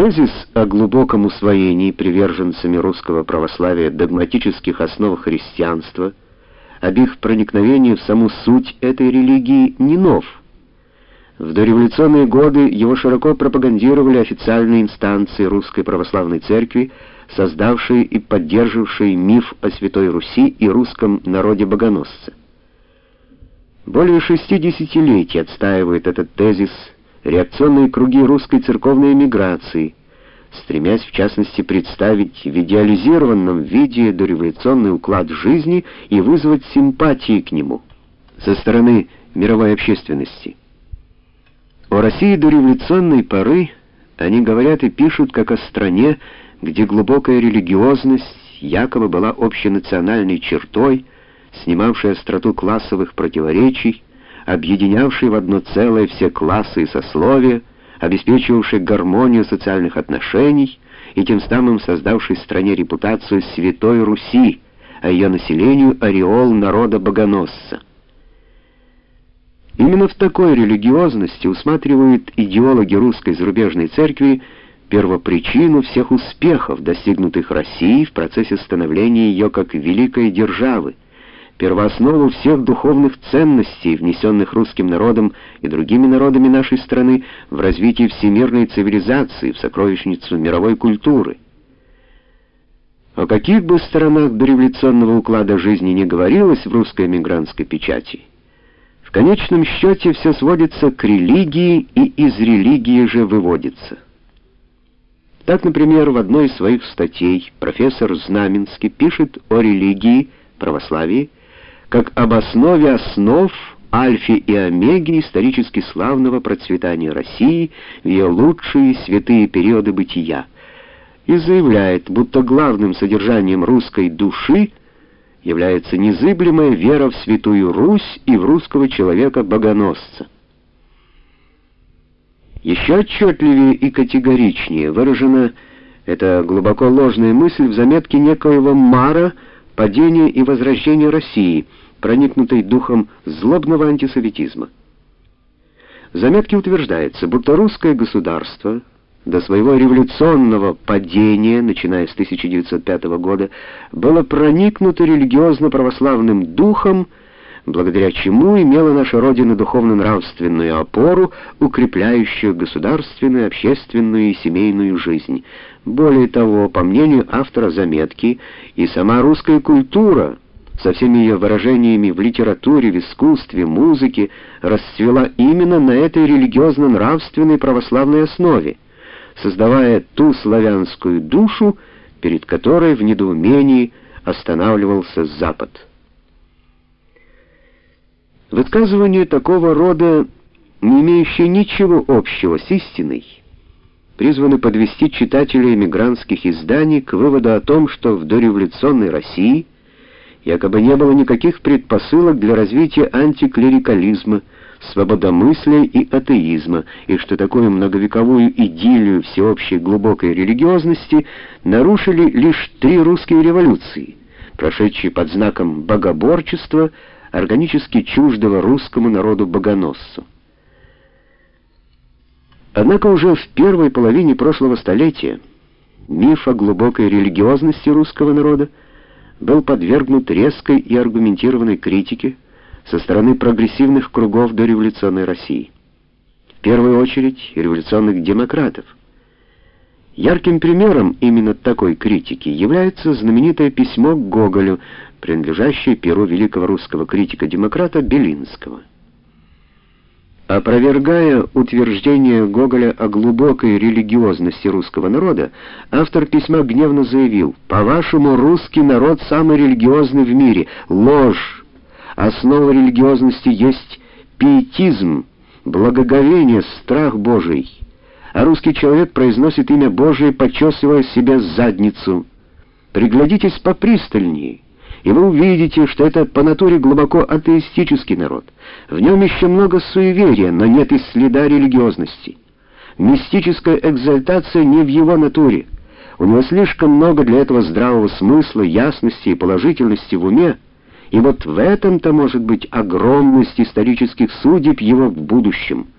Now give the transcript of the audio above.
Тезис о глубоком усвоении приверженцами русского православия догматических основ христианства, об их проникновении в саму суть этой религии не нов. В дореволюционные годы его широко пропагандировали официальные инстанции Русской Православной Церкви, создавшие и поддерживавшие миф о Святой Руси и русском народе-богоносце. Более шести десятилетий отстаивает этот тезис реакционные круги русской церковной эмиграции, стремясь в частности представить в идеализированном виде дореволюционный уклад жизни и вызвать симпатии к нему со стороны мировой общественности. О России дореволюционной поры они говорят и пишут как о стране, где глубокая религиозность якобы была общенациональной чертой, снимавшей остроту классовых противоречий, объединявший в одно целое все классы и сословия, обеспечивавший гармонию социальных отношений и тем самым создавший стране репутацию Святой Руси, а ее населению ореол народа-богоносца. Именно в такой религиозности усматривают идеологи русской зарубежной церкви первопричину всех успехов, достигнутых Россией в процессе становления ее как великой державы, первооснову всех духовных ценностей, внесенных русским народом и другими народами нашей страны в развитие всемирной цивилизации, в сокровищницу мировой культуры. О каких бы сторонах дореволюционного уклада жизни не говорилось в русской эмигрантской печати, в конечном счете все сводится к религии и из религии же выводится. Так, например, в одной из своих статей профессор Знаменский пишет о религии, православии, как об основе основ альфе и омеге исторически славного процветания России в ее лучшие святые периоды бытия, и заявляет, будто главным содержанием русской души является незыблемая вера в святую Русь и в русского человека-богоносца. Еще отчетливее и категоричнее выражена эта глубоко ложная мысль в заметке некоего Мара «Падение и возвращение России», проникнутой духом злобного антисоветизма. В заметке утверждается, будто русское государство до своего революционного падения, начиная с 1905 года, было проникнуто религиозно-православным духом, благодаря чему имела наша Родина духовно-нравственную опору, укрепляющую государственную, общественную и семейную жизнь. Более того, по мнению автора заметки, и сама русская культура — со всеми ее выражениями в литературе, в искусстве, музыке, расцвела именно на этой религиозно-нравственной православной основе, создавая ту славянскую душу, перед которой в недоумении останавливался Запад. Высказывание такого рода, не имеющее ничего общего с истиной, призваны подвести читателей эмигрантских изданий к выводу о том, что в дореволюционной России – якобы не было никаких предпосылок для развития антиклерикализма, свободомыслия и атеизма, и что такую многовековую идиллию всеобщей глубокой религиозности нарушили лишь три русские революции, прошедшие под знаком богоборчества, органически чуждого русскому народу-богоносцу. Однако уже в первой половине прошлого столетия миф о глубокой религиозности русского народа был подвергнут резкой и аргументированной критике со стороны прогрессивных кругов дореволюционной России. В первую очередь революционных демократов. Ярким примером именно такой критики является знаменитое письмо к Гоголю, принадлежащее перу великого русского критика-демократа Белинского. Опровергая утверждение Гоголя о глубокой религиозности русского народа, автор письма гневно заявил: "По-вашему, русский народ самый религиозный в мире. Ложь. Основа религиозности есть пиетизм, благоговение, страх Божий. А русский человек произносит имя Божие, почесывая себе задницу. Приглядитесь попристальнее" и вы увидите, что это по натуре глубоко атеистический народ. В нем еще много суеверия, но нет и следа религиозности. Мистическая экзальтация не в его натуре. У него слишком много для этого здравого смысла, ясности и положительности в уме, и вот в этом-то может быть огромность исторических судеб его в будущем —